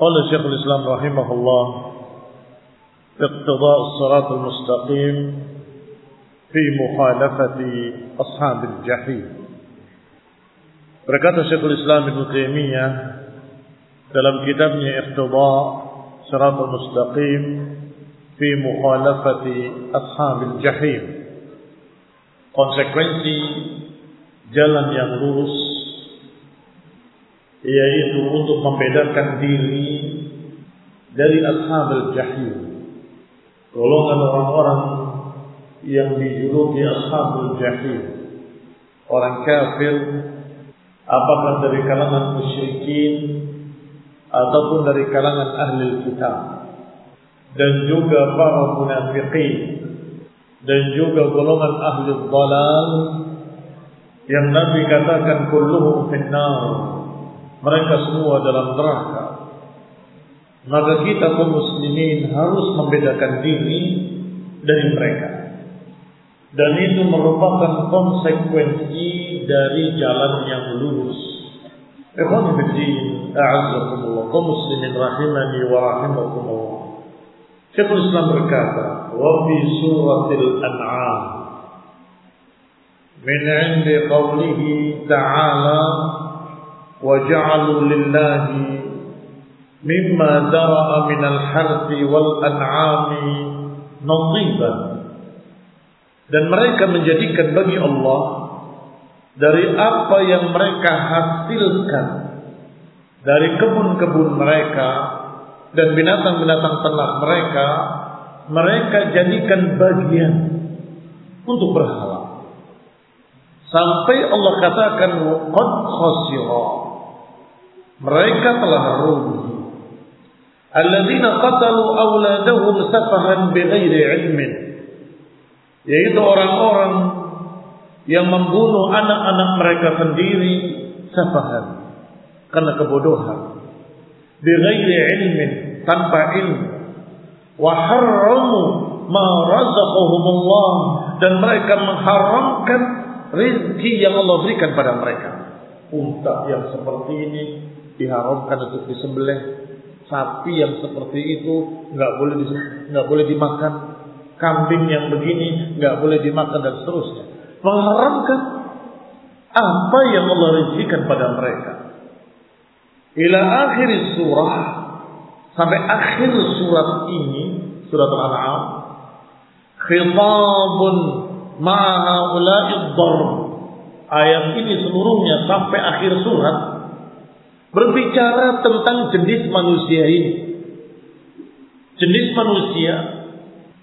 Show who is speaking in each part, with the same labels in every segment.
Speaker 1: قال شيخ الإسلام رحمه الله اقتضاء الصراط المستقيم في مخالفة أصحاب الجحيم berkata Syekhul Islam Ibn Taimiyah dalam kitabnya Iqtida Siratul Mustaqim fi mukhalafati ashabil jahim konsekuensi jalan yang lurus yaitu untuk membedakan diri dari ashabul jahim golongan orang-orang yang dijuluki ashabul jahim orang kafir apakah dari kalangan musyrikin ataupun dari kalangan ahli kitab. Dan juga para munafiqin. Dan juga golongan ahli dhalal yang Nabi katakan kulluhum finnar mereka semua dalam neraka. Maka kita kaum muslimin harus membedakan diri dari mereka. Dan itu merupakan konsekuensi dari jalan yang lurus. Ikhwan fiddin a'azzakumullah. Kaum muslimin rahimani wa rahimakumullah. Syekhul Islam berkata wa fi suratil an'am. Min 'indi qawlihi ta'ala وجعلوا لله مما درأ من الحرث والأنعام نصيبا dan mereka menjadikan bagi Allah dari apa yang mereka hasilkan dari kebun-kebun mereka dan binatang-binatang ternak mereka mereka jadikan bagian untuk berhala sampai Allah katakan qad khasira mereka telah rugi. Alladzina qatalu auladahum safahan bighairi ilmin. Yaitu orang-orang yang membunuh anak-anak mereka sendiri safahan karena kebodohan. Bighairi ilmin, tanpa ilmu. Wa harramu ma razaqahumullah dan mereka mengharamkan rezeki yang Allah berikan pada mereka. Unta yang seperti ini diharamkan untuk disembelih. Sapi yang seperti itu nggak boleh nggak boleh dimakan. Kambing yang begini nggak boleh dimakan dan seterusnya. Mengharamkan apa yang Allah rezekikan pada mereka. Ila akhir surah sampai akhir surat ini surat Al-An'am khitabun ma'a ula'id Ayat ini seluruhnya sampai akhir surat berbicara tentang jenis manusia ini. Jenis manusia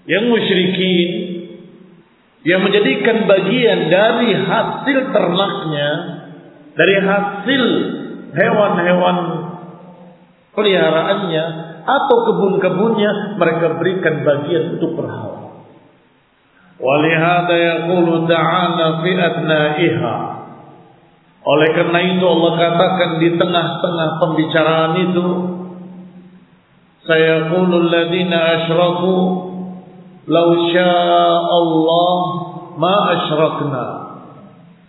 Speaker 1: yang musyrikin yang menjadikan bagian dari hasil ternaknya, dari hasil hewan-hewan peliharaannya atau kebun-kebunnya mereka berikan bagian untuk berhala. Walihada yaqulu ta'ala fi adnaiha oleh karena itu Allah katakan di tengah-tengah pembicaraan itu saya qulul ladina asyraku law Allah ma asyrakna.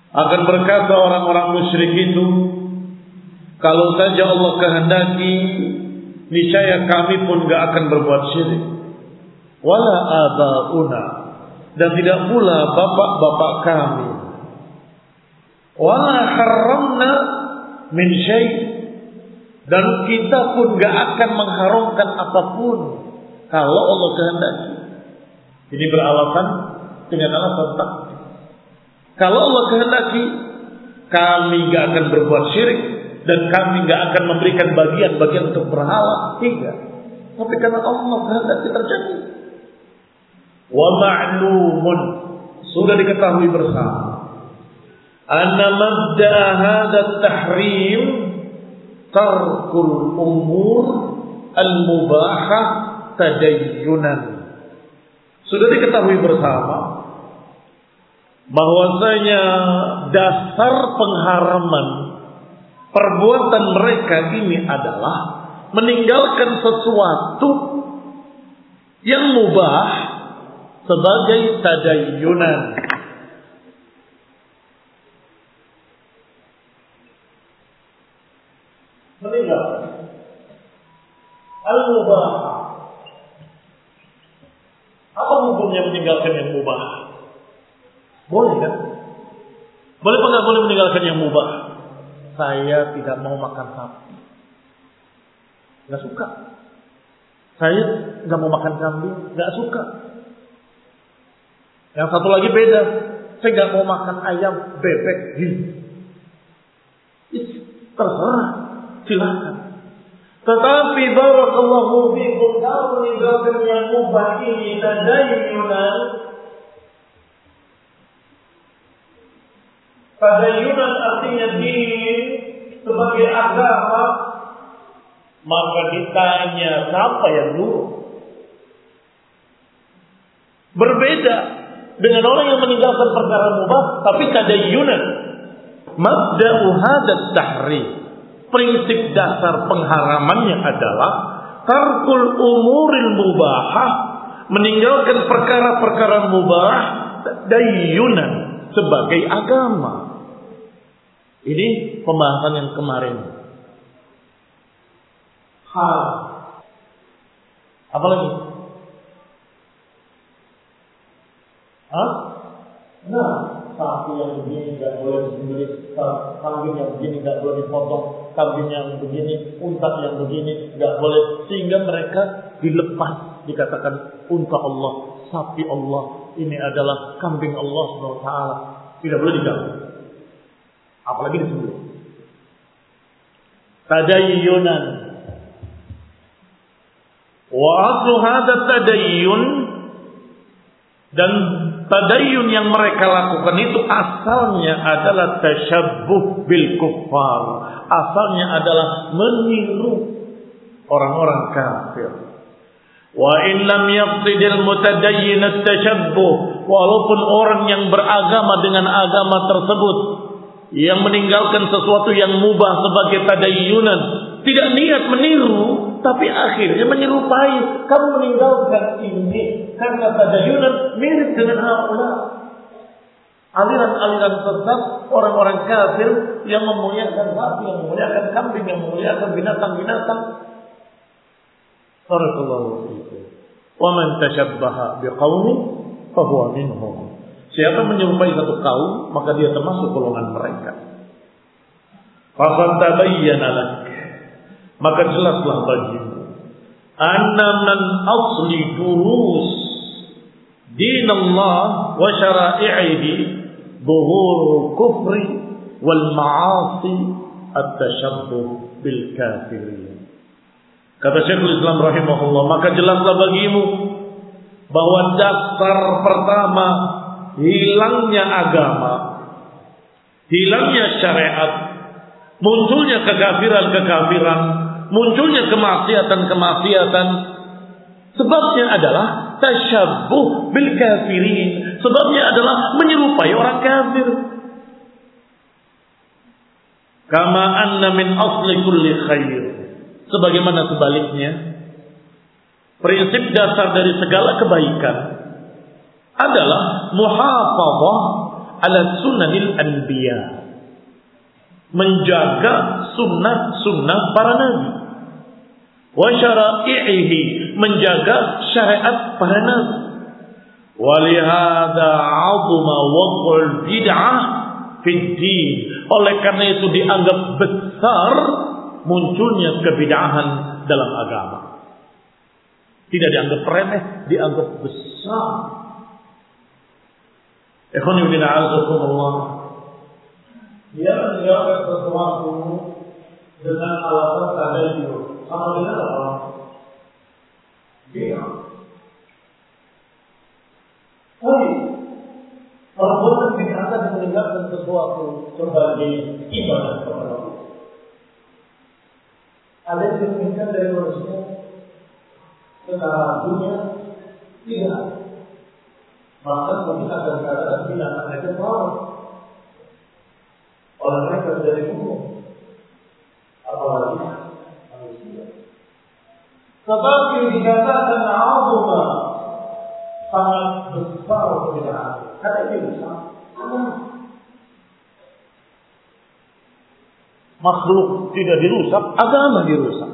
Speaker 1: Akan berkata orang-orang musyrik itu kalau saja Allah kehendaki niscaya kami pun gak akan berbuat syirik. Wala abauna. Dan tidak pula bapak-bapak kami min syai' dan kita pun gak akan mengharamkan apa pun Kalau Allah kehendaki. Ini beralasan dengan alasan takdir. Kalau Allah kehendaki, kami gak akan berbuat syirik dan kami gak akan memberikan bagian-bagian untuk berhala. Tidak. Tapi karena Allah kehendaki terjadi. Wa ma'lumun sudah diketahui bersama. Anna mabda hadha tahrim tarkul umur al-mubahah tadayyunan. Sudah diketahui bersama bahwasanya dasar pengharaman perbuatan mereka ini adalah meninggalkan sesuatu yang mubah sebagai tadayyunan. Meninggalkan al-mubah. Apa hukumnya meninggalkan yang mubah? Boleh kan? Boleh nggak boleh meninggalkan yang mubah? Saya tidak mau makan sapi. Nggak suka. Saya nggak mau makan kambing. Nggak suka. Yang satu lagi beda. Saya nggak mau makan ayam, bebek, gini. Terserah. Silakan. Tetapi barakallahu fikum kalau yang mubah ini tadayyunan Tadayyunan artinya din sebagai agama maka ditanya siapa yang dulu? Berbeda dengan orang yang meninggalkan perkara mubah tapi tadayyunan mabda'u hadat tahrim prinsip dasar pengharamannya adalah tarkul umuril mubahah meninggalkan perkara-perkara mubah dayyunan sebagai agama ini pembahasan yang kemarin. Hal. Apa lagi? Hah? Nah, sapi yang begini nggak boleh disembelih, kambing yang begini nggak boleh dipotong, kambing yang begini, unta yang begini nggak boleh, sehingga mereka dilepas dikatakan unta Allah, sapi Allah, ini adalah kambing Allah SWT. Tidak boleh diganggu apalagi disebut tadayyunan. Wa aslu hadha tadayyun. Dan tadayyun yang mereka lakukan itu asalnya adalah tasyabbuh bil kuffar. Asalnya adalah meniru orang-orang kafir. Wa in lam yaqsidil mutadayyin at-tashabbuh walaupun orang yang beragama dengan agama tersebut yang meninggalkan sesuatu yang mubah sebagai tadayyunan tidak niat meniru tapi akhirnya menyerupai kamu meninggalkan ini karena tadayyunan mirip dengan haula aliran-aliran sesat orang-orang kafir yang memuliakan sapi yang memuliakan kambing yang memuliakan binatang-binatang Barakallahu. Wa man tashabbaha fahuwa minhum. Siapa menyerupai satu kaum, maka dia termasuk golongan mereka. Maka jelaslah bagimu anna man asli durus din Allah wa syara'ihi zuhur kufri wal ma'asi at-tashabbuh bil kafirin. Kata Syekhul Islam rahimahullah, maka jelaslah bagimu bahwa dasar pertama hilangnya agama, hilangnya syariat, munculnya kekafiran-kekafiran, munculnya kemaksiatan-kemaksiatan, sebabnya adalah tasyabuh bil kafirin. Sebabnya adalah menyerupai orang kafir. Kama anna min asli kulli khair. Sebagaimana sebaliknya, prinsip dasar dari segala kebaikan adalah muhafazah ala sunnahil anbiya. Menjaga sunnah-sunnah para nabi. Wa syara'ihi. Menjaga syariat para nabi. Walihada azuma waqul bid'ah fiddin. Oleh karena itu dianggap besar munculnya kebid'ahan dalam agama. Tidak dianggap remeh, dianggap besar. Ikhwan ibn a'azakumullah. Dia menjawab sesuatu dengan alasan tadayyur. Sama dengan apa? Dia. Tapi perbuatan bid'ah dan meninggalkan sesuatu sebagai ibadah kepada Allah. Ada yang diinginkan dari manusia secara dunia tidak. Maka mungkin akan dikatakan binatang itu salah. Oleh mereka menjadi hukum. Apalagi manusia. Tetapi dikatakan Allah sangat besar perbedaan. Kata ini besar. Makhluk tidak dirusak, agama dirusak.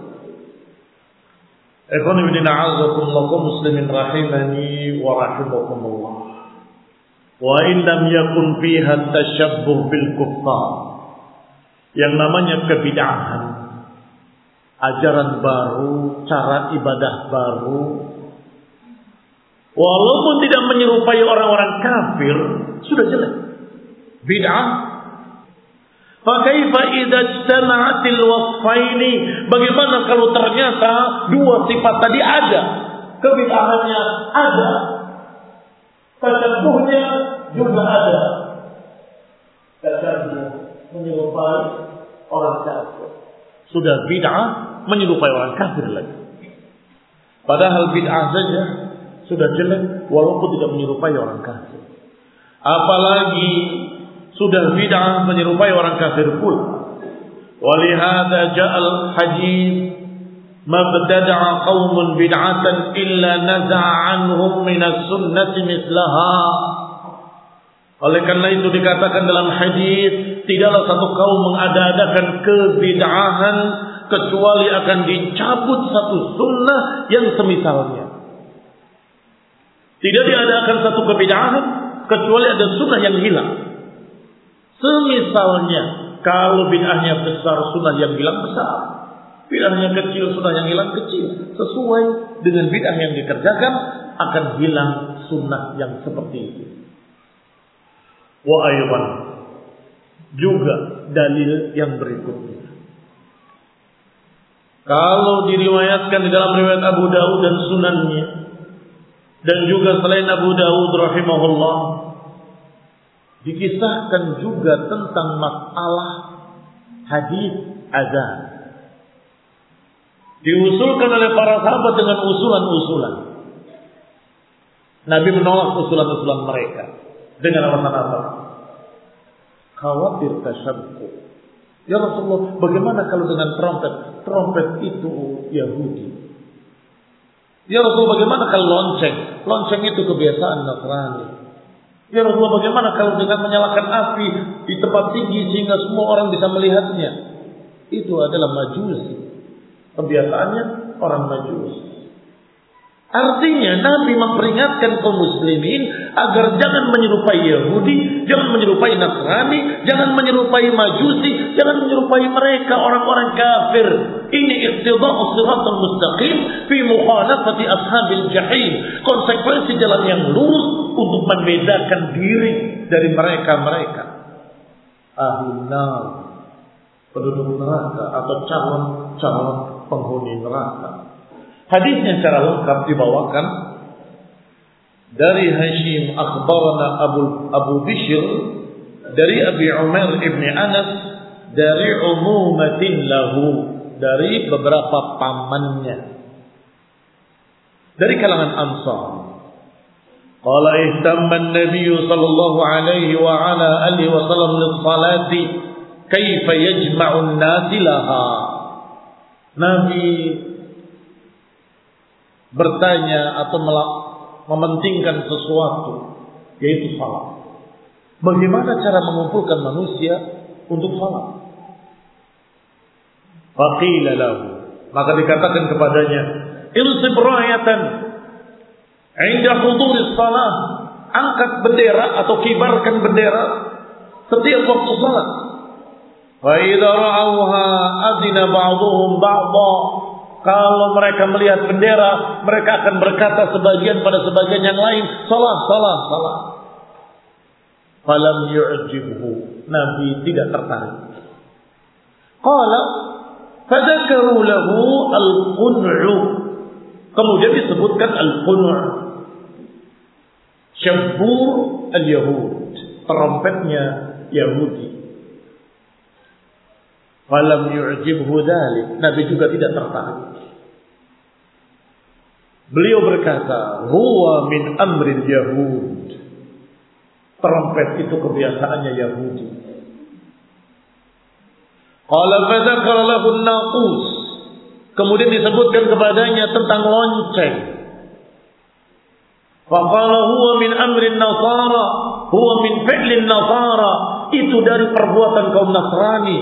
Speaker 1: Ikhwan ibn a'azakumullah muslimin rahimani wa rahimakumullah. Wa in lam yakun fiha tashabbuh bil kuffar. Yang namanya kebid'ahan. Ajaran baru, cara ibadah baru. Walaupun tidak menyerupai orang-orang kafir, sudah jelek. Bid'ah Fakaifa idza ijtama'atil wasfaini? Bagaimana kalau ternyata dua sifat tadi ada? Kebid'ahannya ada. Tasyabuhnya juga ada. Tasyabuh menyerupai orang kafir. Sudah bid'ah menyerupai orang kafir lagi. Padahal bid'ah saja sudah jelek walaupun tidak menyerupai orang kafir. Apalagi sudah bid'ah menyerupai orang kafir pula. Walihada ja'al hadis mabtada'a qaumun bid'atan illa naza'a anhum minas sunnati mislaha. Oleh karena itu dikatakan dalam hadis tidaklah satu kaum mengada-adakan kebid'ahan kecuali akan dicabut satu sunnah yang semisalnya. Tidak diadakan satu kebid'ahan kecuali ada sunnah yang hilang. Semisalnya kalau bid'ahnya besar, sunnah yang hilang besar. Bid'ahnya kecil, sunnah yang hilang kecil. Sesuai dengan bid'ah yang dikerjakan akan hilang sunnah yang seperti itu. Wa aywan juga dalil yang berikutnya. Kalau diriwayatkan di dalam riwayat Abu Dawud dan sunannya dan juga selain Abu Dawud rahimahullah Dikisahkan juga tentang masalah hadis azan. Diusulkan oleh para sahabat dengan usulan-usulan. Nabi menolak usulan-usulan mereka dengan alasan apa? Khawatir tasyabbuh. Ya Rasulullah, bagaimana kalau dengan trompet? Trompet itu Yahudi. Ya Rasulullah, bagaimana kalau lonceng? Lonceng itu kebiasaan Nasrani. Ya Rasulullah bagaimana kalau dengan menyalakan api di tempat tinggi sehingga semua orang bisa melihatnya? Itu adalah majusi. Kebiasaannya orang majusi. Artinya Nabi memperingatkan kaum muslimin agar jangan menyerupai Yahudi, jangan menyerupai Nasrani, jangan menyerupai Majusi, jangan menyerupai mereka orang-orang kafir. Ini iqtida'u siratal mustaqim fi mukhalafati ashabil jahim. Konsekuensi jalan yang lurus untuk membedakan diri dari mereka-mereka. Ahlul penduduk neraka atau calon-calon penghuni neraka. Hadisnya secara lengkap dibawakan dari Hashim akhbarana Abu Abu Bishr dari Abi Umar ibn Anas dari umumatin lahu dari beberapa pamannya dari kalangan Ansar. Qala ihtamma an-nabiy sallallahu alaihi wa ala alihi wa sallam lis-salati kaifa yajma'u an-nas laha. Nabi bertanya atau mementingkan sesuatu yaitu salat. Bagaimana cara mengumpulkan manusia untuk salat? Faqila lahu. Maka dikatakan kepadanya, "Ilsib rayatan 'inda huduris salat." Angkat bendera atau kibarkan bendera setiap waktu salat. Fa idza ra'awha adina ba'dhum ba'dha Kalau mereka melihat bendera, mereka akan berkata sebagian pada sebagian yang lain, salah, salah, salah. Falam yu'jibhu. Nabi tidak tertarik. Qala fadzakaru lahu al-qun'u. Kemudian disebutkan al-qun'u. Syabur al-Yahud. Trompetnya Yahudi. Falam yu'jibhu dhalik. Nabi juga tidak tertarik. Beliau berkata, "Huwa min amrin Yahud." Trompet itu kebiasaannya Yahudi. Qala fadzakara lahu naqus. Kemudian disebutkan kepadanya tentang lonceng. Faqala huwa min amrin nasara, huwa min fi'lin nasara. Itu dari perbuatan kaum Nasrani.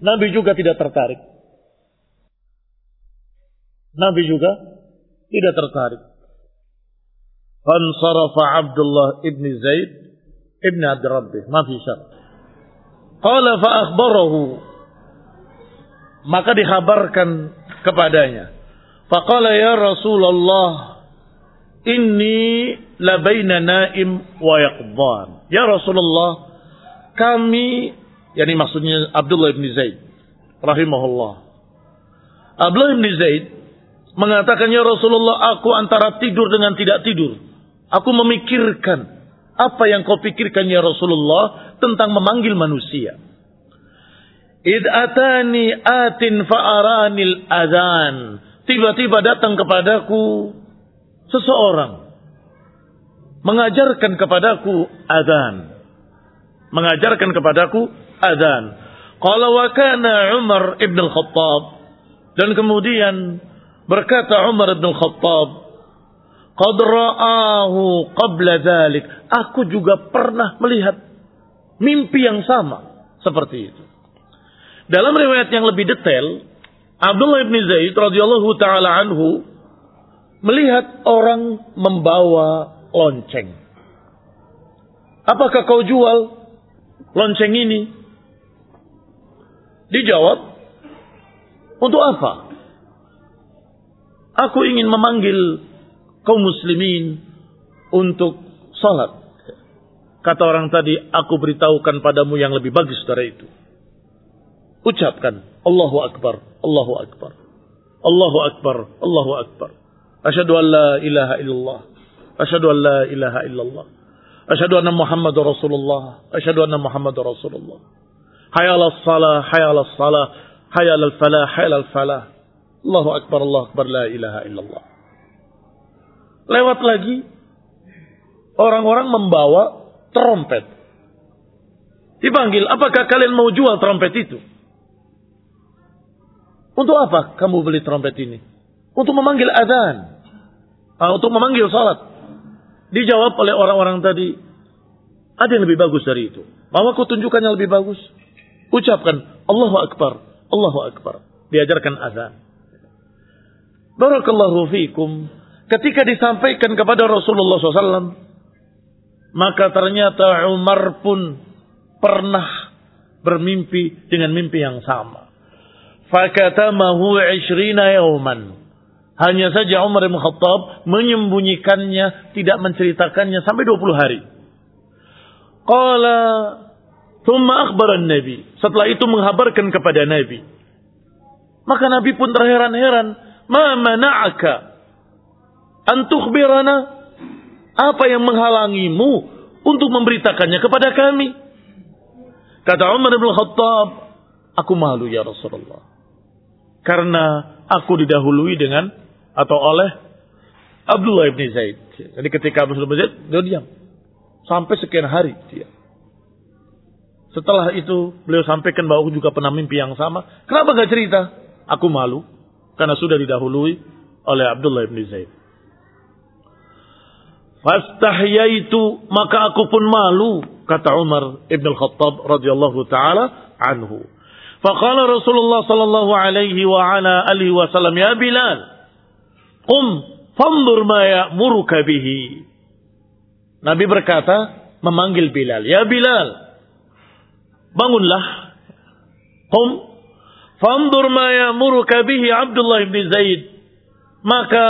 Speaker 1: Nabi juga tidak tertarik. Nabi juga tidak tertarik. Fansarafa Abdullah ibn Zaid ibn Abd Rabbih. Ma fi syar. Qala fa akhbarahu. Maka dikhabarkan kepadanya. Faqala ya Rasulullah inni labaina naim wa yaqdan. Ya Rasulullah kami yakni maksudnya Abdullah bin Zaid rahimahullah. Abdullah bin Zaid mengatakan ya Rasulullah aku antara tidur dengan tidak tidur. Aku memikirkan apa yang kau pikirkan ya Rasulullah tentang memanggil manusia. Id atani atin fa'aranil adhan. Tiba-tiba datang kepadaku seseorang mengajarkan kepadaku adhan. Mengajarkan kepadaku adhan. Qala wa kana Umar ibn al-Khattab dan kemudian Berkata Umar bin Khattab, "Qad ra'ahu qabla dhalik." Aku juga pernah melihat mimpi yang sama seperti itu. Dalam riwayat yang lebih detail, Abdullah bin Zaid radhiyallahu taala anhu melihat orang membawa lonceng. Apakah kau jual lonceng ini? Dijawab, untuk apa? Aku ingin memanggil kaum muslimin untuk salat. Kata orang tadi, aku beritahukan padamu yang lebih bagus dari itu. Ucapkan, Allahu Akbar, Allahu Akbar. Allahu Akbar, Allahu Akbar. Asyhadu an la ilaha illallah. Asyhadu an la ilaha illallah. Asyhadu anna Muhammad Rasulullah. Asyhadu anna Muhammad Rasulullah. Hayal salah, hayal salah, hayal falah, hayal falah. Allahu Akbar, Allah Akbar, la ilaha illallah. Lewat lagi, orang-orang membawa trompet. Dipanggil, apakah kalian mau jual trompet itu? Untuk apa kamu beli trompet ini? Untuk memanggil adzan. Ah, untuk memanggil salat. Dijawab oleh orang-orang tadi, ada yang lebih bagus dari itu. Mau aku tunjukkan yang lebih bagus? Ucapkan, Allahu Akbar, Allahu Akbar. Diajarkan azan. Barakallahu fiikum. Ketika disampaikan kepada Rasulullah SAW, maka ternyata Umar pun pernah bermimpi dengan mimpi yang sama. Fakatamahu ishrina yauman. Hanya saja Umar bin Khattab menyembunyikannya, tidak menceritakannya sampai 20 hari. Qala thumma akhbara Nabi. Setelah itu menghabarkan kepada Nabi. Maka Nabi pun terheran-heran Ma mana'aka an tukhbirana? Apa yang menghalangimu untuk memberitakannya kepada kami? Kata Umar bin Khattab, aku malu ya Rasulullah. Karena aku didahului dengan atau oleh Abdullah bin Zaid. Jadi ketika Abdullah bin Zaid, dia diam. Sampai sekian hari dia. Setelah itu beliau sampaikan bahwa aku juga pernah mimpi yang sama. Kenapa gak cerita? Aku malu karena sudah didahului oleh Abdullah bin Zaid. Fastahyaitu maka aku pun malu kata Umar ibn al-Khattab radhiyallahu taala anhu. Faqala Rasulullah sallallahu alaihi wa ala alihi wasallam ya Bilal qum fanzur ma ya'muruka bihi. Nabi berkata memanggil Bilal, "Ya Bilal, bangunlah. Qum Fandur ma yamuruka bihi Abdullah bin Zaid. Maka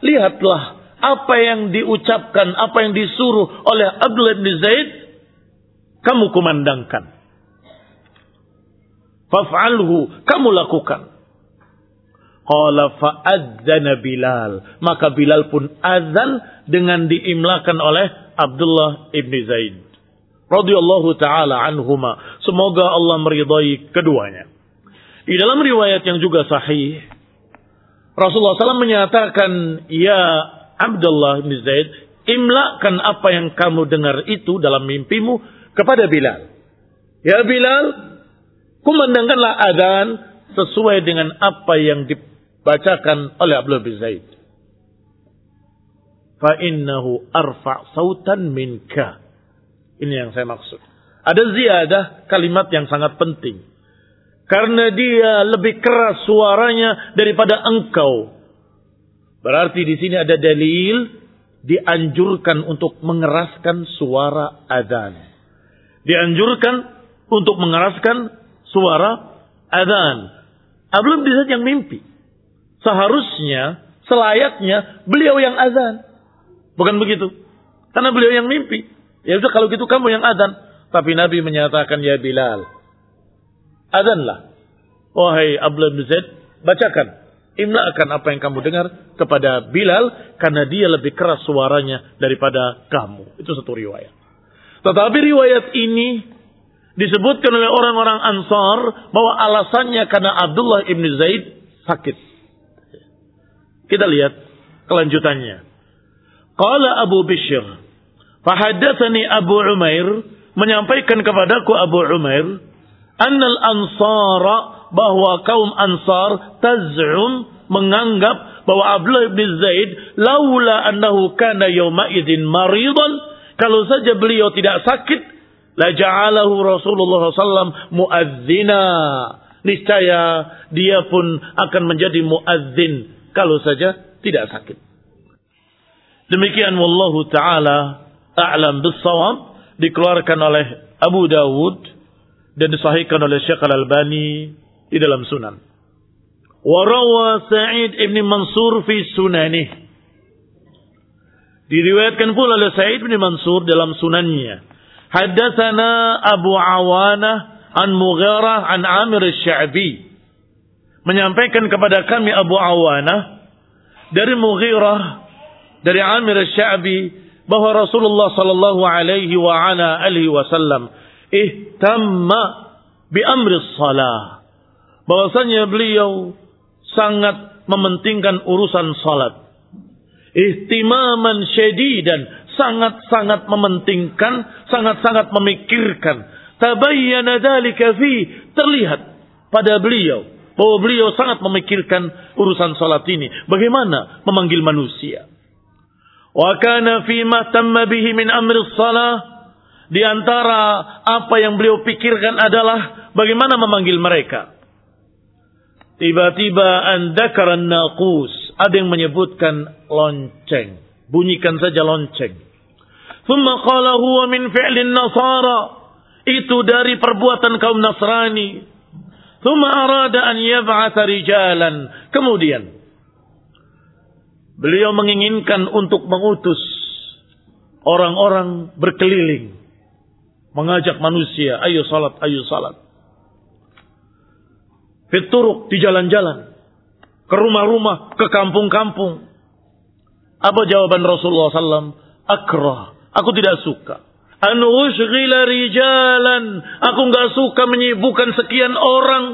Speaker 1: lihatlah apa yang diucapkan, apa yang disuruh oleh Abdullah bin Zaid, kamu kumandangkan. Faf'alhu, kamu lakukan. Qala fa'adzana Bilal. Maka Bilal pun azan dengan diimlakan oleh Abdullah ibn Zaid. Radiyallahu ta'ala anhuma. Semoga Allah meridai keduanya. Di dalam riwayat yang juga sahih, Rasulullah SAW menyatakan, Ya Abdullah bin Zaid, imlakan apa yang kamu dengar itu dalam mimpimu kepada Bilal. Ya Bilal, kumandangkanlah adzan sesuai dengan apa yang dibacakan oleh Abdullah bin Zaid. Fa innahu arfa sautan minka. Ini yang saya maksud. Ada ziyadah kalimat yang sangat penting. Karena dia lebih keras suaranya daripada engkau. Berarti di sini ada dalil dianjurkan untuk mengeraskan suara adzan. Dianjurkan untuk mengeraskan suara adzan. Belum bisa yang mimpi. Seharusnya, selayaknya beliau yang adzan. Bukan begitu. Karena beliau yang mimpi. Ya udah kalau gitu kamu yang adzan. Tapi Nabi menyatakan ya Bilal, Adhanlah. Wahai Abdullah bin Zaid, bacakan. Imla'kan apa yang kamu dengar kepada Bilal karena dia lebih keras suaranya daripada kamu. Itu satu riwayat. Tetapi riwayat ini disebutkan oleh orang-orang Ansar bahwa alasannya karena Abdullah ibn Zaid sakit. Kita lihat kelanjutannya. Qala Abu Bishr, fahaddatsani Abu Umair menyampaikan kepadaku Abu Umair annal ansara bahwa kaum ansar taz'um menganggap bahwa Abdullah bin Zaid laula annahu kana yawma idin maridan kalau saja beliau tidak sakit la ja'alahu Rasulullah sallam muadzina niscaya dia pun akan menjadi muadzin kalau saja tidak sakit. Demikian wallahu taala a'lam bissawab dikeluarkan oleh Abu Dawud dan disahihkan oleh Syekh Al-Albani di dalam Sunan. Warawa Sa'id ibn Mansur fi sunanih. Diriwayatkan pula oleh Sa'id bin Mansur dalam sunannya. Haddatsana Abu Awana an Mughirah an Amir Sya'bi. Menyampaikan kepada kami Abu Awana dari Mughirah dari Amir Sya'bi bahwa Rasulullah sallallahu alaihi wa ala alihi wasallam ihtamma bi amri salah. Bahwasanya beliau sangat mementingkan urusan salat. Ihtimaman syedidan, sangat-sangat mementingkan, sangat-sangat memikirkan. Tabayyana dzalika fi terlihat pada beliau bahwa beliau sangat memikirkan urusan salat ini. Bagaimana memanggil manusia? Wa kana fi ma tamma bihi min amri salah di antara apa yang beliau pikirkan adalah bagaimana memanggil mereka. Tiba-tiba andakaran naqus. Ada yang menyebutkan lonceng. Bunyikan saja lonceng. Thumma qala huwa min fi'lin nasara. Itu dari perbuatan kaum Nasrani. Thumma arada an yab'atha rijalan. Kemudian. Beliau menginginkan untuk mengutus orang-orang berkeliling mengajak manusia, ayo salat, ayo salat. Fituruk di jalan-jalan, ke rumah-rumah, ke kampung-kampung. Apa jawaban Rasulullah SAW? Akrah, aku tidak suka. An rijalan, aku nggak suka menyibukkan sekian orang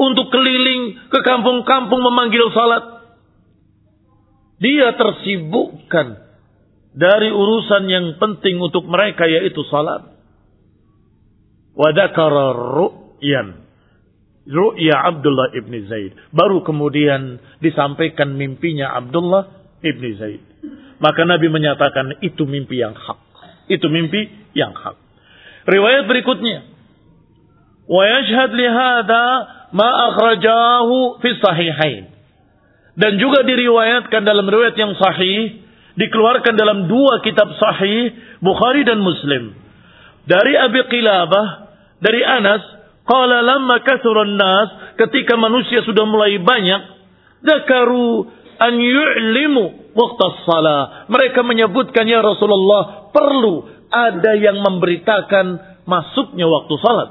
Speaker 1: untuk keliling ke kampung-kampung memanggil salat. Dia tersibukkan dari urusan yang penting untuk mereka yaitu salat. Wadakara ru'yan. Ru'ya Abdullah ibn Zaid. Baru kemudian disampaikan mimpinya Abdullah ibn Zaid. Maka Nabi menyatakan itu mimpi yang hak. Itu mimpi yang hak. Riwayat berikutnya. Wa yashhad lihada ma akhrajahu fi sahihain. Dan juga diriwayatkan dalam riwayat yang sahih. Dikeluarkan dalam dua kitab sahih. Bukhari dan Muslim dari Abi Qilabah, dari Anas Qala lamma kathuran nas, ketika manusia sudah mulai banyak, zakaru an yu'limu waktu salah. Mereka menyebutkan ya Rasulullah, perlu ada yang memberitakan masuknya waktu salat.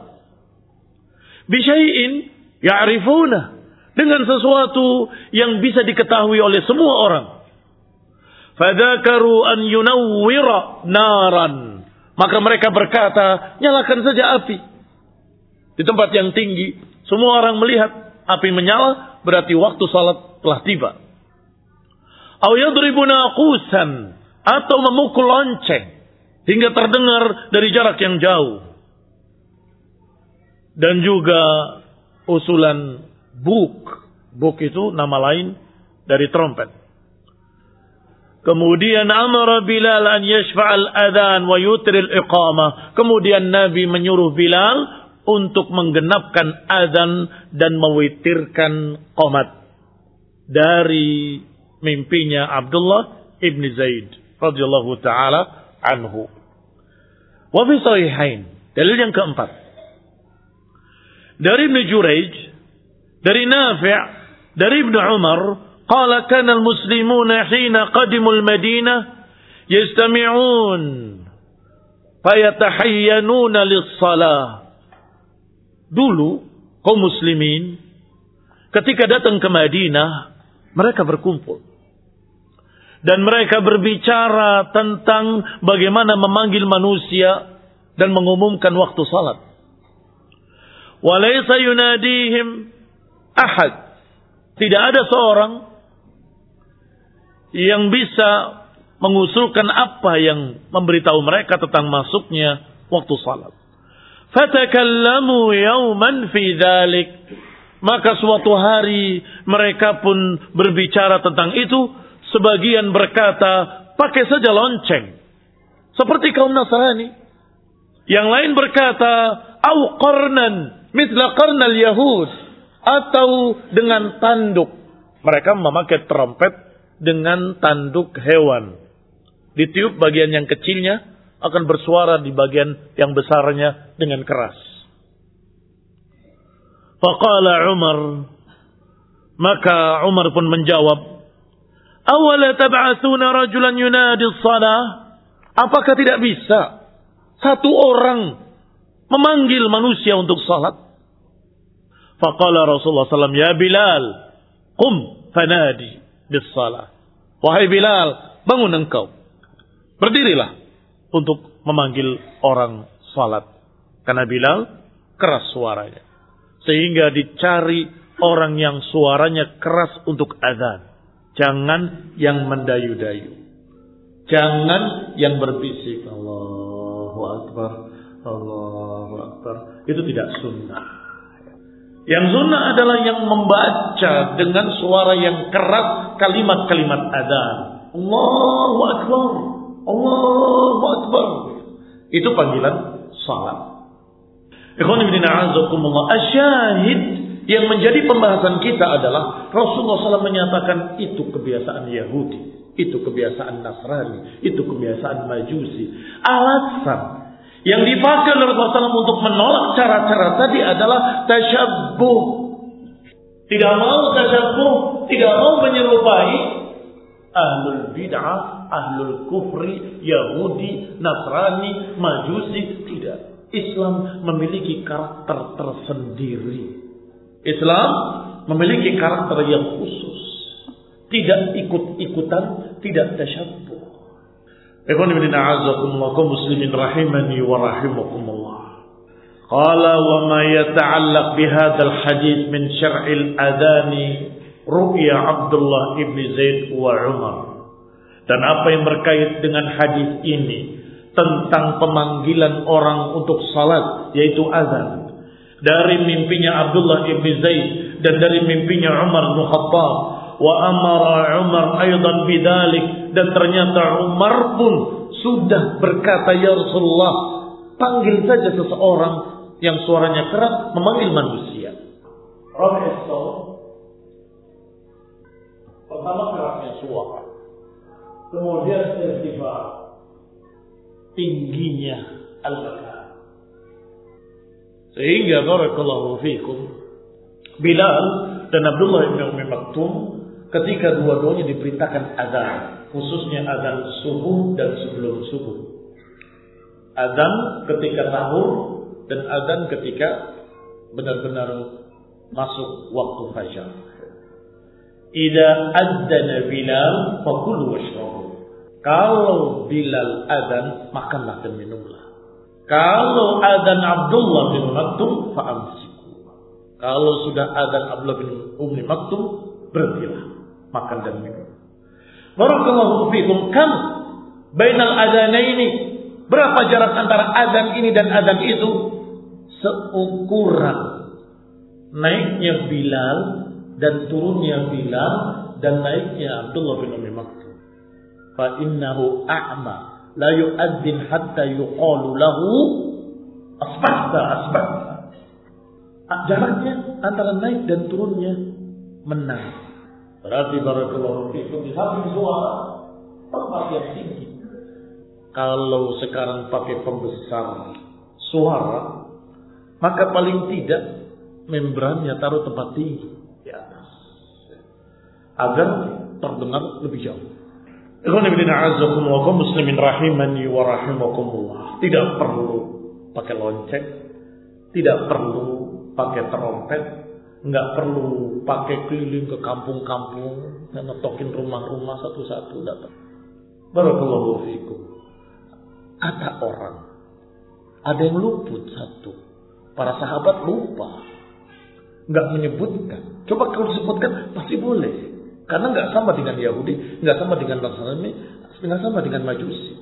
Speaker 1: Bisyai'in ya'rifuna. Dengan sesuatu yang bisa diketahui oleh semua orang. Fadakaru an yunawwira naran. Maka mereka berkata, nyalakan saja api. Di tempat yang tinggi, semua orang melihat api menyala, berarti waktu salat telah tiba. Atau memukul lonceng hingga terdengar dari jarak yang jauh. Dan juga usulan buk. Buk itu nama lain dari trompet. Kemudian amara Bilal an yashfa'al adhan wa yutril iqamah. Kemudian Nabi menyuruh Bilal untuk menggenapkan adhan dan mewitirkan qomat. Dari mimpinya Abdullah ibn Zaid radhiyallahu taala anhu. Wa fi sahihain. Dalil yang keempat. Dari Ibn Jurayj, dari Nafi' dari Ibn Umar, qala kana al-muslimuna hina qadimu al-Madinah yastami'un fayatahayyanuna lis-salah. Dulu kaum muslimin ketika datang ke Madinah mereka berkumpul dan mereka berbicara tentang bagaimana memanggil manusia dan mengumumkan waktu salat. Walaysa yunadihim ahad. Tidak ada seorang yang bisa mengusulkan apa yang memberitahu mereka tentang masuknya waktu salat. Fatakallamu yawman fi dhalik. Maka suatu hari mereka pun berbicara tentang itu Sebagian berkata, pakai saja lonceng. Seperti kaum Nasrani. Yang lain berkata, au qarnan, mitla qarnal Yahud. Atau dengan tanduk. Mereka memakai trompet dengan tanduk hewan. Ditiup bagian yang kecilnya, akan bersuara di bagian yang besarnya dengan keras. Faqala Umar, maka Umar pun menjawab, Awala tab'atsuna rajulan yunadi salah? Apakah tidak bisa satu orang memanggil manusia untuk salat? Faqala Rasulullah SAW, Ya Bilal, qum fanadi bis salah. Wahai Bilal, bangun engkau. Berdirilah untuk memanggil orang salat. Karena Bilal keras suaranya. Sehingga dicari orang yang suaranya keras untuk azan. Jangan yang mendayu-dayu. Jangan yang berbisik. Allahu Akbar. Allahu Akbar. Itu tidak sunnah. Yang sunnah adalah yang membaca dengan suara yang keras kalimat-kalimat adzan. Allahu Akbar. Allahu Akbar. Itu panggilan salat. Ikhwan ibn a'azakumullah. Asyahid yang menjadi pembahasan kita adalah Rasulullah SAW menyatakan itu kebiasaan Yahudi, itu kebiasaan Nasrani, itu kebiasaan Majusi. Alasan yang dipakai oleh Rasulullah untuk menolak cara-cara tadi adalah tasyabuh. Tidak mau tasyabuh, tidak mau menyerupai ahlul bid'ah, ahlul kufri, Yahudi, Nasrani, Majusi. Tidak. Islam memiliki karakter tersendiri. Islam memiliki karakter yang khusus. Tidak ikut-ikutan, tidak tasyabuh. Ikhwan ibn a'azakumullah kaum muslimin rahimani wa rahimakumullah. Qala wa ma yata'allaq bihadzal hadis min syar'il adani ru'ya Abdullah ibn Zaid wa Umar. Dan apa yang berkait dengan hadis ini tentang pemanggilan orang untuk salat yaitu azan dari mimpinya Abdullah ibn Zaid dan dari mimpinya Umar bin Khattab wa amara Umar aidan bidalik. Dan ternyata Umar pun sudah berkata ya Rasulullah panggil saja seseorang yang suaranya keras memanggil manusia. Rasul pertama kerasnya suara. Kemudian irtifar tingginya al-bakat Sehingga barakallahu fikum Bilal dan Abdullah bin Umi Maktum ketika dua-duanya diperintahkan azan, khususnya azan subuh dan sebelum subuh. Azan ketika sahur dan azan ketika benar-benar masuk waktu fajar. Ida adzana Bilal fakulu washrabu. Kalau Bilal azan, makanlah dan minumlah. Kalau adzan Abdullah bin Maktum, fa'amsiku. Kalau sudah adzan Abdullah bin Ummi Maktum, berhentilah makan dan minum. Barakallahu fiikum kam bainal adzanaini. Berapa jarak antara adzan ini dan adzan itu? Seukuran naiknya Bilal dan turunnya Bilal dan naiknya Abdullah bin Ummi Maktum. Fa innahu a'ma la yu'adzin hatta yuqalu lahu asbahta asbahta. Ah, jaraknya antara naik dan turunnya menang. Berarti barakallahu fikum di samping suara tempat yang tinggi. Kalau sekarang pakai pembesar suara, maka paling tidak membrannya taruh tempat tinggi di atas agar terdengar lebih jauh. muslimin rahimani wa. Tidak perlu pakai lonceng, tidak perlu pakai trompet, nggak perlu pakai keliling ke kampung-kampung dan ngetokin rumah-rumah satu-satu datang. Barakallahu fikum. Kata orang, ada yang luput satu. Para sahabat lupa. Nggak menyebutkan. Coba kalau disebutkan pasti boleh. Karena nggak sama dengan Yahudi, nggak sama dengan Nasrani, nggak sama dengan Majusi.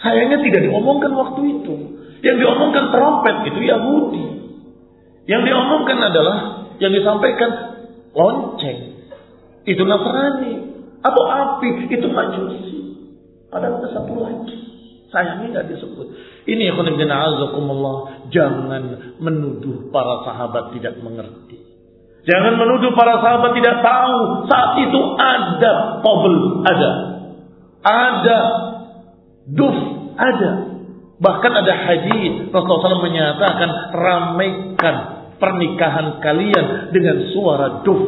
Speaker 1: Sayangnya tidak diomongkan waktu itu. Yang diomongkan trompet itu Yahudi. Yang diomongkan adalah yang disampaikan lonceng. Itu Nasrani. Atau api. Itu Majusi. Padahal ada satu lagi. Sayangnya nggak disebut. Ini ya azakumullah. Jangan menuduh para sahabat tidak mengerti. Jangan menuduh para sahabat tidak tahu. Saat itu ada pobel, ada. Ada duf, ada. Bahkan ada hadis Rasulullah SAW menyatakan ramaikan pernikahan kalian dengan suara duf.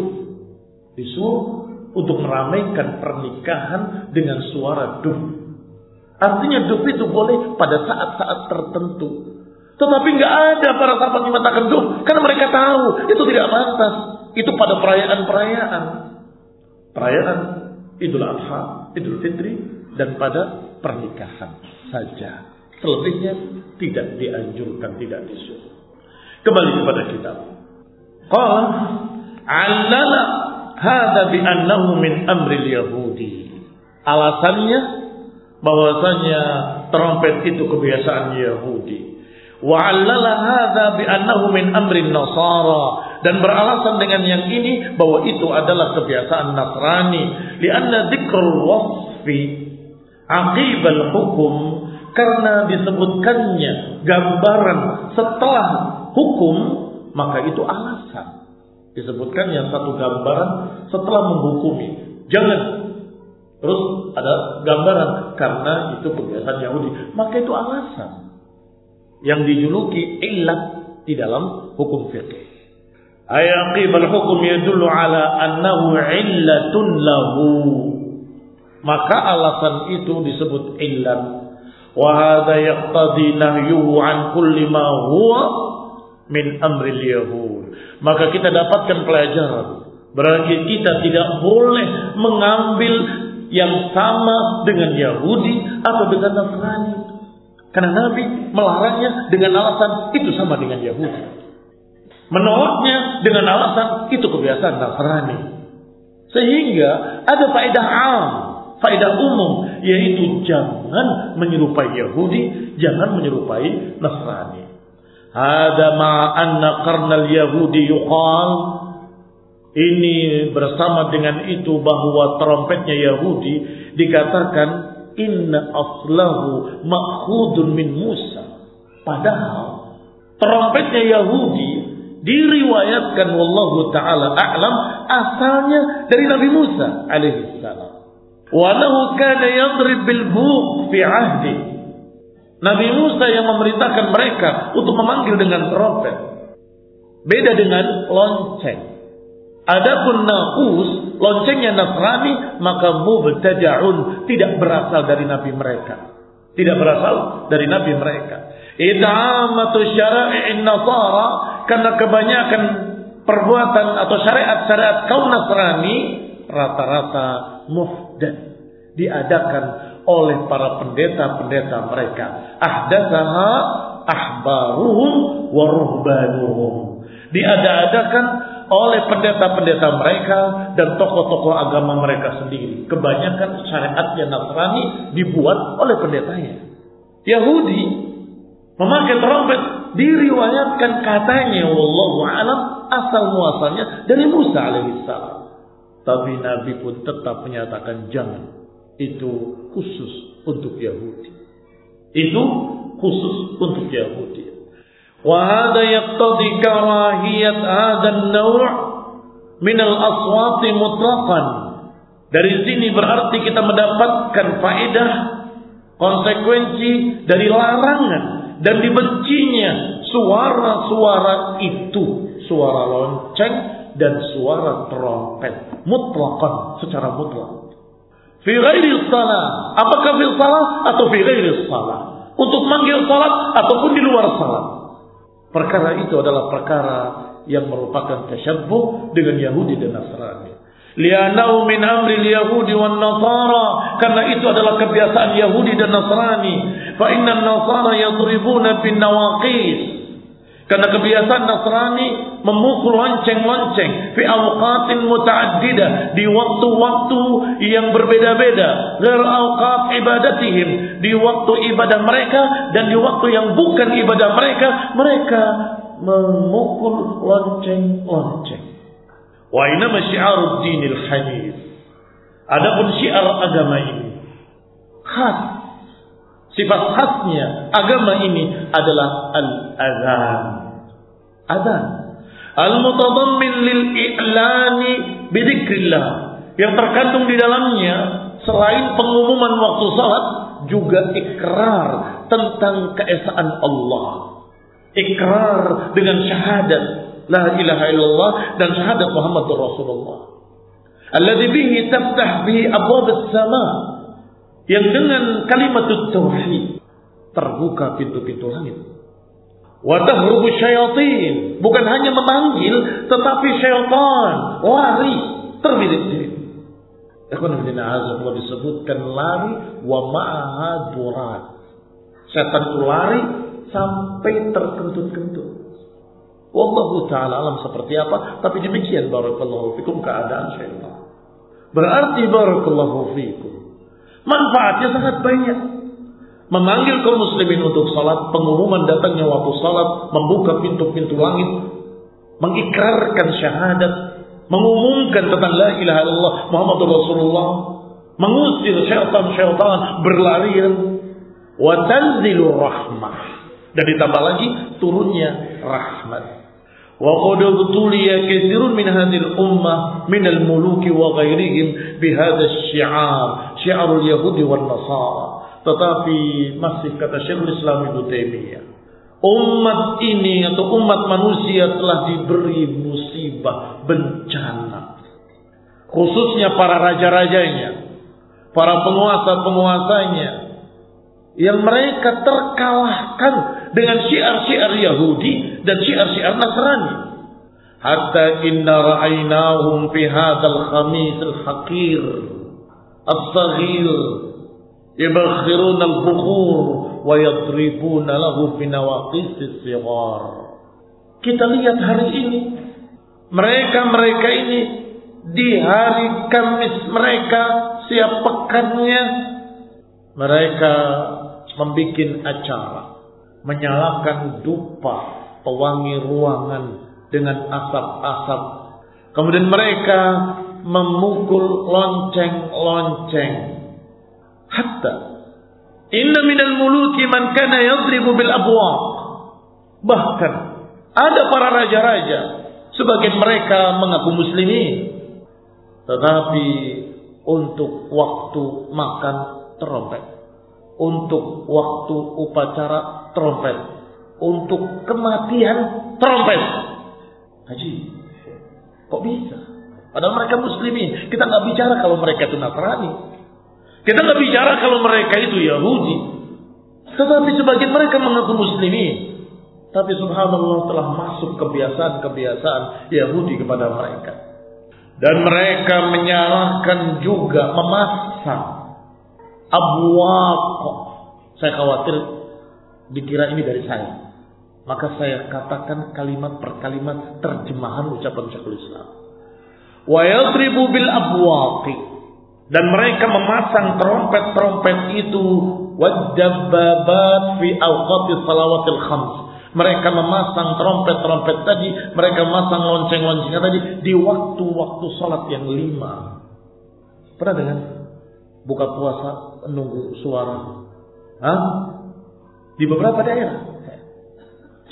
Speaker 1: Disuruh untuk meramaikan pernikahan dengan suara duf. Artinya duf itu boleh pada saat-saat tertentu. Tetapi nggak ada para sahabat yang mengatakan duh, karena mereka tahu itu tidak pantas. Itu pada perayaan-perayaan. Perayaan Idul Adha, Idul Fitri, dan pada pernikahan saja. Selebihnya tidak dianjurkan, tidak disuruh. Kembali kepada kita. Qala allala hadza bi annahu min amril yahudi. Alasannya bahwasanya trompet itu kebiasaan Yahudi. Wa'allala hadza bi annahu min amrin nasara dan beralasan dengan yang ini bahwa itu adalah kebiasaan Nasrani lianna dzikrul wasfi aqibal hukum karena disebutkannya gambaran setelah hukum maka itu alasan disebutkannya satu gambaran setelah menghukumi jangan terus ada gambaran karena itu kebiasaan Yahudi maka itu alasan yang dijuluki illat di dalam hukum fikih. Ayaqib al-hukum yadullu ala annahu illatun lahu. Maka alasan itu disebut illat. Wa hadha yaqtadi nahyuhu an kulli ma huwa min amril yahud. Maka kita dapatkan pelajaran. Berarti kita tidak boleh mengambil yang sama dengan Yahudi atau dengan Nasrani. Karena Nabi melarangnya dengan alasan itu sama dengan Yahudi. Menolaknya dengan alasan itu kebiasaan Nasrani. Sehingga ada faedah am, faedah umum, yaitu jangan menyerupai Yahudi, jangan menyerupai Nasrani. Ada ma'anna karnal Yahudi yuqal ini bersama dengan itu bahwa trompetnya Yahudi dikatakan inna aslahu makhudun min Musa. Padahal trompetnya Yahudi diriwayatkan wallahu taala a'lam asalnya dari Nabi Musa alaihi salam. Walahu kana yadrib bil buq fi ahdi. Nabi Musa yang memerintahkan mereka untuk memanggil dengan trompet. Beda dengan lonceng. Adapun naqus, loncengnya Nasrani, maka mubtada'un tidak berasal dari nabi mereka. Tidak berasal dari nabi mereka. Idamatu syara'i'in nasara karena kebanyakan perbuatan atau syariat-syariat kaum Nasrani rata-rata muhdad diadakan oleh para pendeta-pendeta mereka. Ahdatsaha ahbaruhum wa ruhbanuhum. Diada-adakan oleh pendeta-pendeta mereka dan tokoh-tokoh agama mereka sendiri. Kebanyakan syariatnya Nasrani dibuat oleh pendetanya. Yahudi memakai trompet diriwayatkan katanya wallahu alam asal muasalnya dari Musa alaihissalam. Tapi Nabi pun tetap menyatakan jangan itu khusus untuk Yahudi. Itu khusus untuk Yahudi. Yaqtadi karahiyat hada an-naw' min al-aswat mutlaqan. Dari sini berarti kita mendapatkan faedah konsekuensi dari larangan dan dibencinya suara-suara itu, suara lonceng dan suara trompet mutlaqan secara mutlak. Fi ghairi salah. Apakah fi salah atau fi ghairi salah? Untuk manggil salat ataupun di luar salat. Perkara itu adalah perkara yang merupakan tasyabbuh dengan Yahudi dan Nasrani. Lianau min amri Yahudi wan Nasara karena itu adalah kebiasaan Yahudi dan Nasrani. Fa inna Nasara yadribuna bin nawaqis karena kebiasaan Nasrani memukul lonceng-lonceng fi awqatin mutaaddidah di waktu-waktu yang berbeda-beda. Ghair awqat ibadatihim di waktu ibadah mereka dan di waktu yang bukan ibadah mereka, mereka memukul lonceng-lonceng. Wa inama syiarud dinil hanif. Adapun syiar agama ini khas Sifat khasnya agama ini adalah al-adhan. Adhan. Al-mutadammin lil-i'lani bidikrillah. Yang terkandung di dalamnya selain pengumuman waktu salat juga ikrar tentang keesaan Allah. Ikrar dengan syahadat la ilaha illallah dan syahadat Muhammadur Rasulullah. Alladhi bihi taftah bihi abwab as-sama' yang dengan kalimat tauhid terbuka pintu-pintu langit. Wa tahrubu syayatin, bukan hanya memanggil tetapi syaitan lari terbirit-birit. Ikhwan bin Allah disebutkan lari wa ma'aha durat. Setan itu lari sampai terkentut-kentut. Wallahu ta'ala alam seperti apa. Tapi demikian barakallahu fikum keadaan syaitan. Berarti barakallahu fikum. Manfaatnya sangat banyak memanggil kaum muslimin untuk salat, pengumuman datangnya waktu salat, membuka pintu-pintu langit, mengikrarkan syahadat, mengumumkan tentang la ilaha illallah Muhammadur Rasulullah, mengusir syaitan-syaitan berlarian, wa tanzilu rahmah. Dan ditambah lagi turunnya rahmat. Wa qad tuliya katsirun min hadhil ummah min al-muluki wa ghairihim bi hadha syiar syiarul yahudi wan nasara tetapi masih kata Syekhul Islam Ibnu Taimiyah umat ini atau umat manusia telah diberi musibah bencana khususnya para raja-rajanya para penguasa-penguasanya yang mereka terkalahkan dengan syiar-syiar Yahudi dan syiar-syiar Nasrani. Hatta inna ra'aynahum fi hadzal khamis al-haqir as-saghir yabakhirun al-bukhur wa yadribuna lahu fi nawaqis as-sighar. Kita lihat hari ini mereka-mereka ini di hari Kamis mereka siap pekannya mereka membuat acara menyalakan dupa pewangi ruangan dengan asap-asap. Kemudian mereka memukul lonceng-lonceng. Hatta inna minal muluki man kana yadribu bil abwaq. Bahkan ada para raja-raja sebagian mereka mengaku muslimin tetapi untuk waktu makan terompet untuk waktu upacara trompet, untuk kematian trompet. Haji, kok bisa? Padahal mereka muslimin. Kita nggak bicara kalau mereka itu Nasrani. Kita nggak bicara kalau mereka itu Yahudi. Tetapi sebagian mereka mengaku muslimin. Tapi subhanallah telah masuk kebiasaan-kebiasaan Yahudi kepada mereka. Dan mereka menyalahkan juga memasang abwaq. Saya khawatir dikira ini dari saya. Maka saya katakan kalimat per kalimat terjemahan ucapan Syekhul Islam. Wa yadribu bil abwaqi. Dan mereka memasang trompet-trompet itu wajabbabat fi awqati salawatil khams mereka memasang trompet-trompet tadi, mereka memasang lonceng-loncengnya tadi di waktu-waktu sholat yang lima. Pernah dengan buka puasa menunggu suara? Hah? Di beberapa daerah.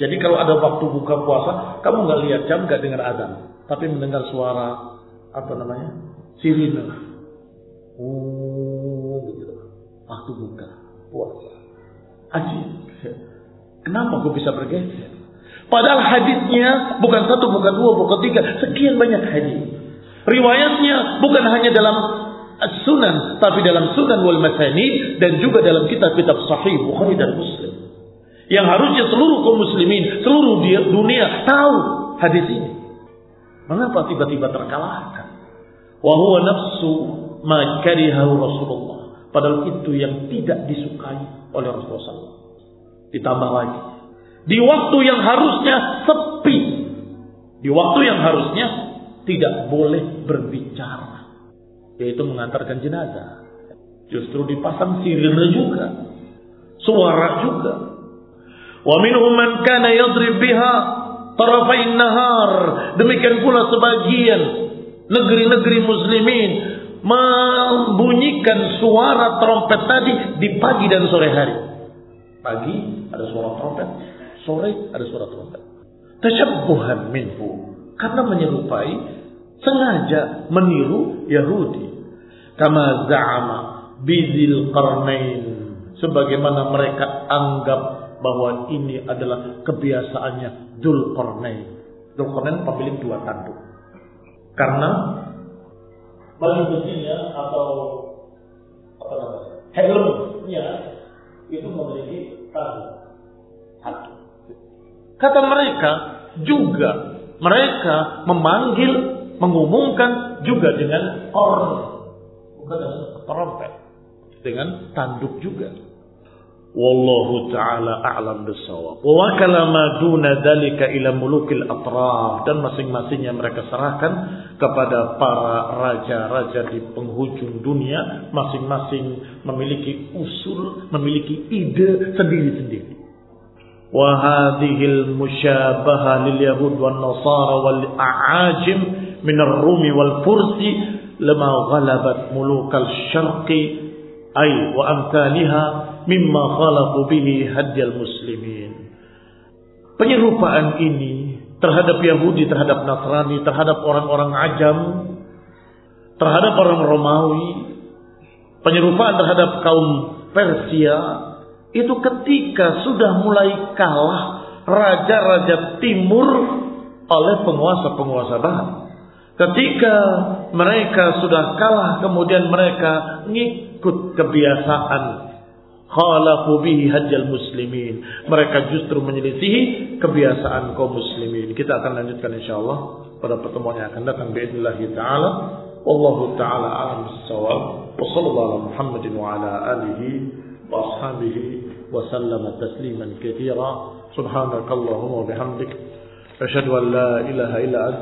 Speaker 1: Jadi kalau ada waktu buka puasa, kamu nggak lihat jam, nggak dengar azan, tapi mendengar suara apa namanya? Sirine. Oh, gitu. Waktu buka puasa. Aji. Kenapa kok bisa bergeser? Padahal hadisnya bukan satu, bukan dua, bukan tiga, sekian banyak hadis. Riwayatnya bukan hanya dalam sunan, tapi dalam sunan wal masani dan juga dalam kitab-kitab sahih Bukhari dan Muslim. Yang harusnya seluruh kaum muslimin, seluruh dunia tahu hadis ini. Mengapa tiba-tiba terkalahkan? Wa huwa nafsu ma karihahu Rasulullah. Padahal itu yang tidak disukai oleh Rasulullah Ditambah lagi. Di waktu yang harusnya sepi. Di waktu yang harusnya tidak boleh berbicara. Yaitu mengantarkan jenazah. Justru dipasang sirine juga. Suara juga. Wa minhum man kana yadrib biha tarafain nahar. Demikian pula sebagian negeri-negeri muslimin membunyikan suara trompet tadi di pagi dan sore hari. Pagi ada suara trompet, sore ada suara trompet. Tashabbuhan minhu. Karena menyerupai, sengaja meniru Yahudi. Kama za'ama bizil qarnain. Sebagaimana mereka anggap bahwa ini adalah kebiasaannya Dul Qarnain. Dul Qarnain pemilik dua tanduk. Karena bagi besinya atau apa namanya? Helmnya itu memiliki tanduk. Kata mereka juga mereka memanggil, mengumumkan juga dengan horn, bukan dengan trompet, dengan tanduk juga. Wallahu ta'ala a'lam bisawab. Wa kalama duna dalika ila mulukil atraf. Dan masing-masingnya mereka serahkan kepada para raja-raja di penghujung dunia. Masing-masing memiliki usul, memiliki ide sendiri-sendiri. Wa hadhil musyabaha lil yahud wan nasara wal a'ajim min ar-rumi wal fursi lama ghalabat mulukal syarqi ay wa amthaliha mimma khalaqu bihi hadyal muslimin. Penyerupaan ini terhadap Yahudi, terhadap Nasrani, terhadap orang-orang Ajam, terhadap orang Romawi, penyerupaan terhadap kaum Persia itu ketika sudah mulai kalah raja-raja timur oleh penguasa-penguasa barat. Ketika mereka sudah kalah kemudian mereka ngikut kebiasaan khalafu bihi hajjal muslimin. Mereka justru menyelisihi kebiasaan kaum muslimin. Kita akan lanjutkan insyaallah pada pertemuan yang akan datang باذنillah taala. Wallahu taala a'lam bissawab. Wa sallallahu ala Muhammadin wa ala alihi وأصحابه وسلم تسليما كثيرا سبحانك اللهم وبحمدك أشهد أن لا إله إلا أنت